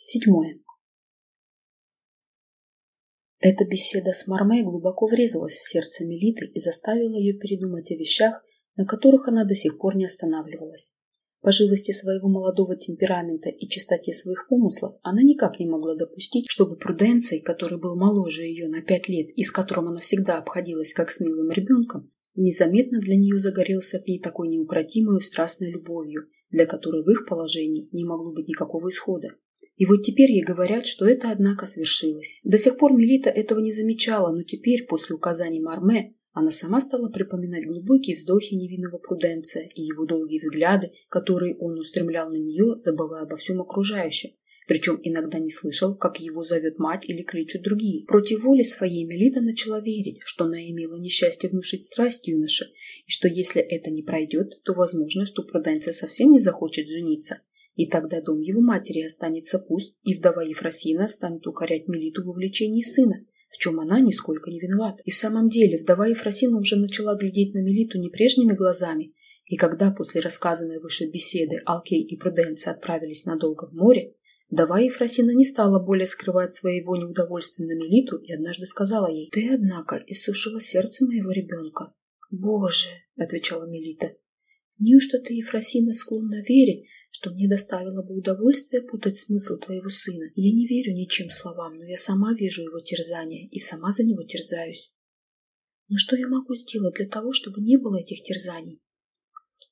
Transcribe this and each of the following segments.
Седьмое. Эта беседа с Мармей глубоко врезалась в сердце Мелиты и заставила ее передумать о вещах, на которых она до сих пор не останавливалась. По живости своего молодого темперамента и чистоте своих помыслов она никак не могла допустить, чтобы Пруденций, который был моложе ее на пять лет и с которым она всегда обходилась как с милым ребенком, незаметно для нее загорелся к ней такой неукротимой страстной любовью, для которой в их положении не могло быть никакого исхода. И вот теперь ей говорят, что это, однако, свершилось. До сих пор Мелита этого не замечала, но теперь, после указаний Марме, она сама стала припоминать глубокие вздохи невинного Пруденция и его долгие взгляды, которые он устремлял на нее, забывая обо всем окружающем. Причем иногда не слышал, как его зовет мать или кричат другие. Против воли своей Мелита начала верить, что она имела несчастье внушить страсть юноше, и что если это не пройдет, то возможно, что Пруденция совсем не захочет жениться. И тогда дом его матери останется пуст, и вдова Ефросина станет укорять Мелиту в увлечении сына, в чем она нисколько не виновата. И в самом деле вдова Ефросина уже начала глядеть на Мелиту не прежними глазами, и когда после рассказанной выше беседы Алкей и Пруденция отправились надолго в море, вдова Ефросина не стала более скрывать своего неудовольствия на Мелиту и однажды сказала ей, «Ты, однако, иссушила сердце моего ребенка». «Боже!» — отвечала Мелита. «Неужто ты, Ефросина, склонна верить, что мне доставило бы удовольствие путать смысл твоего сына. Я не верю ничем словам, но я сама вижу его терзания и сама за него терзаюсь. Но что я могу сделать для того, чтобы не было этих терзаний?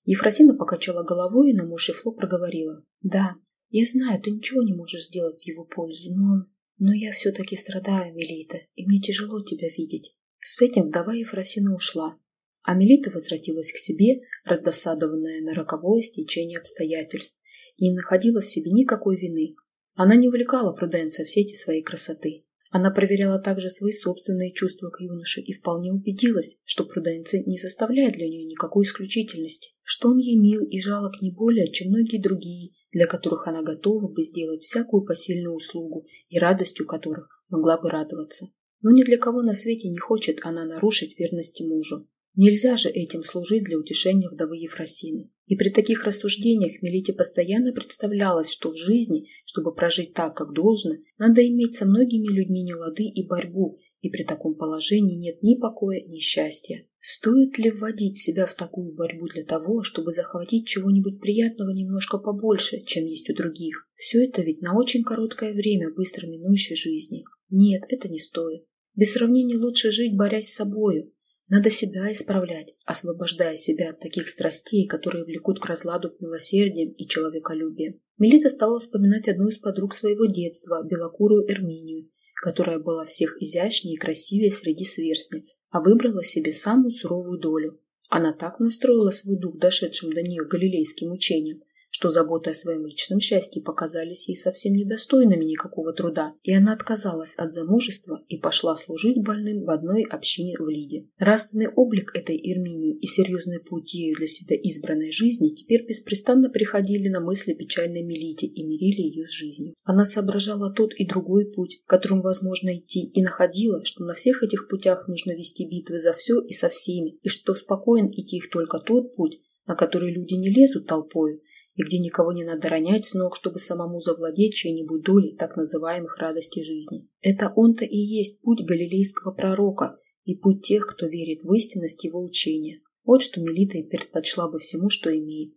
Ефросина покачала головой и на намушив лоб проговорила. Да, я знаю, ты ничего не можешь сделать в его пользу, но... Но я все-таки страдаю, Мелита, и мне тяжело тебя видеть. С этим вдова Ефросина ушла, а Мелита возвратилась к себе, раздосадованная на роковое стечение обстоятельств, и не находила в себе никакой вины. Она не увлекала Пруденция в сети своей красоты. Она проверяла также свои собственные чувства к юноше и вполне убедилась, что Пруденция не составляет для нее никакой исключительности, что он ей мил и жалок не более, чем многие другие, для которых она готова бы сделать всякую посильную услугу и радостью которых могла бы радоваться. Но ни для кого на свете не хочет она нарушить верности мужу. Нельзя же этим служить для утешения вдовы Ефросины. И при таких рассуждениях Мелите постоянно представлялось, что в жизни, чтобы прожить так, как должно, надо иметь со многими людьми нелады и борьбу, и при таком положении нет ни покоя, ни счастья. Стоит ли вводить себя в такую борьбу для того, чтобы захватить чего-нибудь приятного немножко побольше, чем есть у других? Все это ведь на очень короткое время быстро минующей жизни. Нет, это не стоит. Без сравнения лучше жить, борясь с собою, надо себя исправлять, освобождая себя от таких страстей, которые влекут к разладу милосердием и человеколюбием. Мелита стала вспоминать одну из подруг своего детства, белокурую Эрминию, которая была всех изящнее и красивее среди сверстниц, а выбрала себе самую суровую долю. Она так настроила свой дух дошедшим до нее галилейским учением, что заботы о своем личном счастье показались ей совсем недостойными никакого труда, и она отказалась от замужества и пошла служить больным в одной общине в Лиде. Нравственный облик этой Ирминии и серьезный путь ею для себя избранной жизни теперь беспрестанно приходили на мысли печальной Мелите и мирили ее с жизнью. Она соображала тот и другой путь, которым возможно идти, и находила, что на всех этих путях нужно вести битвы за все и со всеми, и что спокоен идти их только тот путь, на который люди не лезут толпою, и где никого не надо ронять с ног, чтобы самому завладеть чьей-нибудь долей так называемых радостей жизни. Это он-то и есть путь галилейского пророка и путь тех, кто верит в истинность его учения. Вот что Мелита и предпочла бы всему, что имеет.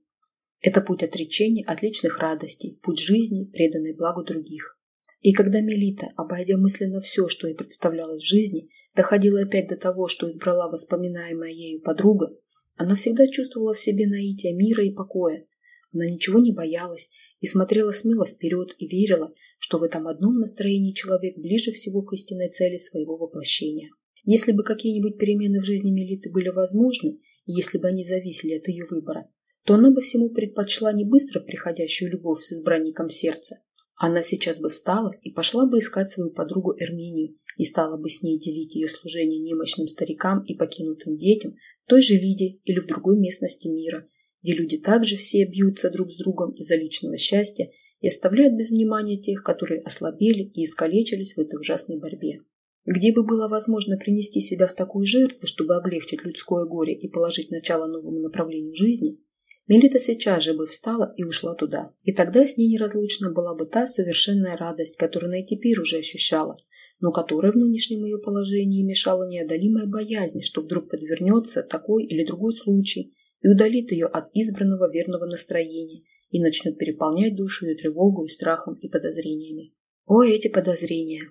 Это путь отречения от личных радостей, путь жизни, преданный благу других. И когда Мелита, обойдя мысленно все, что ей представлялось в жизни, доходила опять до того, что избрала воспоминаемая ею подруга, она всегда чувствовала в себе наитие мира и покоя, она ничего не боялась и смотрела смело вперед и верила, что в этом одном настроении человек ближе всего к истинной цели своего воплощения. Если бы какие-нибудь перемены в жизни Мелиты были возможны, и если бы они зависели от ее выбора, то она бы всему предпочла не быстро приходящую любовь с избранником сердца. Она сейчас бы встала и пошла бы искать свою подругу Эрминию и стала бы с ней делить ее служение немощным старикам и покинутым детям в той же Лиде или в другой местности мира – где люди также все бьются друг с другом из-за личного счастья и оставляют без внимания тех, которые ослабели и искалечились в этой ужасной борьбе. Где бы было возможно принести себя в такую жертву, чтобы облегчить людское горе и положить начало новому направлению жизни, Мелита сейчас же бы встала и ушла туда. И тогда с ней неразлучна была бы та совершенная радость, которую она и теперь уже ощущала, но которая в нынешнем ее положении мешала неодолимая боязнь, что вдруг подвернется такой или другой случай и удалит ее от избранного верного настроения и начнет переполнять душу ее тревогой, страхом и подозрениями. Ой, эти подозрения!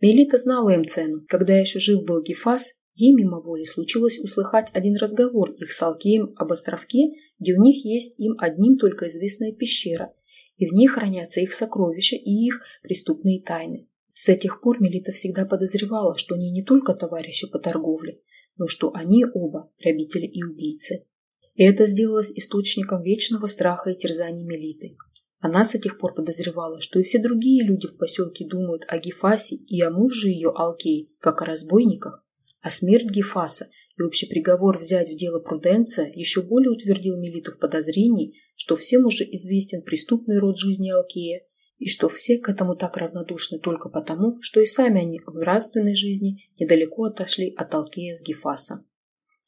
Мелита знала им цену. Когда еще жив был Гефас, ей мимо воли случилось услыхать один разговор их с Алкеем об островке, где у них есть им одним только известная пещера, и в ней хранятся их сокровища и их преступные тайны. С этих пор Мелита всегда подозревала, что они не только товарищи по торговле, но что они оба грабители и убийцы. И это сделалось источником вечного страха и терзаний Мелиты. Она с тех пор подозревала, что и все другие люди в поселке думают о Гефасе и о муже ее Алкей, как о разбойниках. А смерть Гефаса и общий приговор взять в дело Пруденция еще более утвердил Мелиту в подозрении, что всем уже известен преступный род жизни Алкея, и что все к этому так равнодушны только потому, что и сами они в нравственной жизни недалеко отошли от Алкея с Гефаса.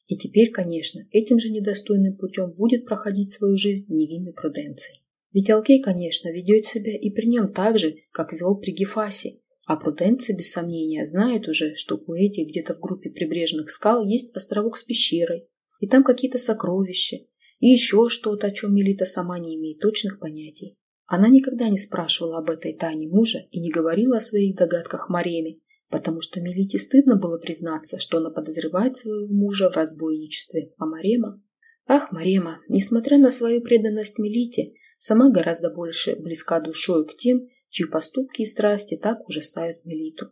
И теперь, конечно, этим же недостойным путем будет проходить свою жизнь невинный Пруденций. Ведь Алкей, конечно, ведет себя и при нем так же, как вел при Гефасе, а Пруденций, без сомнения, знает уже, что у этих где-то в группе прибрежных скал есть островок с пещерой, и там какие-то сокровища, и еще что-то, о чем Мелита сама не имеет точных понятий. Она никогда не спрашивала об этой тайне мужа и не говорила о своих догадках Мареме, потому что Мелите стыдно было признаться, что она подозревает своего мужа в разбойничестве, а Марема... Ах, Марема, несмотря на свою преданность Мелите, сама гораздо больше близка душою к тем, чьи поступки и страсти так ужасают Мелиту.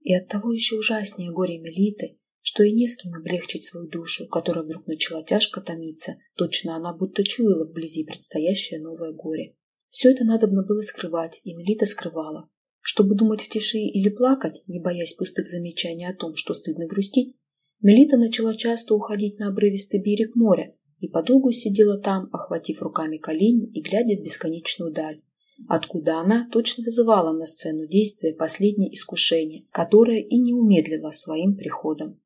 И оттого еще ужаснее горе Мелиты, что и не с кем облегчить свою душу, которая вдруг начала тяжко томиться, точно она будто чуяла вблизи предстоящее новое горе. Все это надобно было скрывать, и Мелита скрывала. Чтобы думать в тиши или плакать, не боясь пустых замечаний о том, что стыдно грустить, Мелита начала часто уходить на обрывистый берег моря, и подолгу сидела там, охватив руками колени и глядя в бесконечную даль, откуда она точно вызывала на сцену действия последнее искушение, которое и не умедлило своим приходом.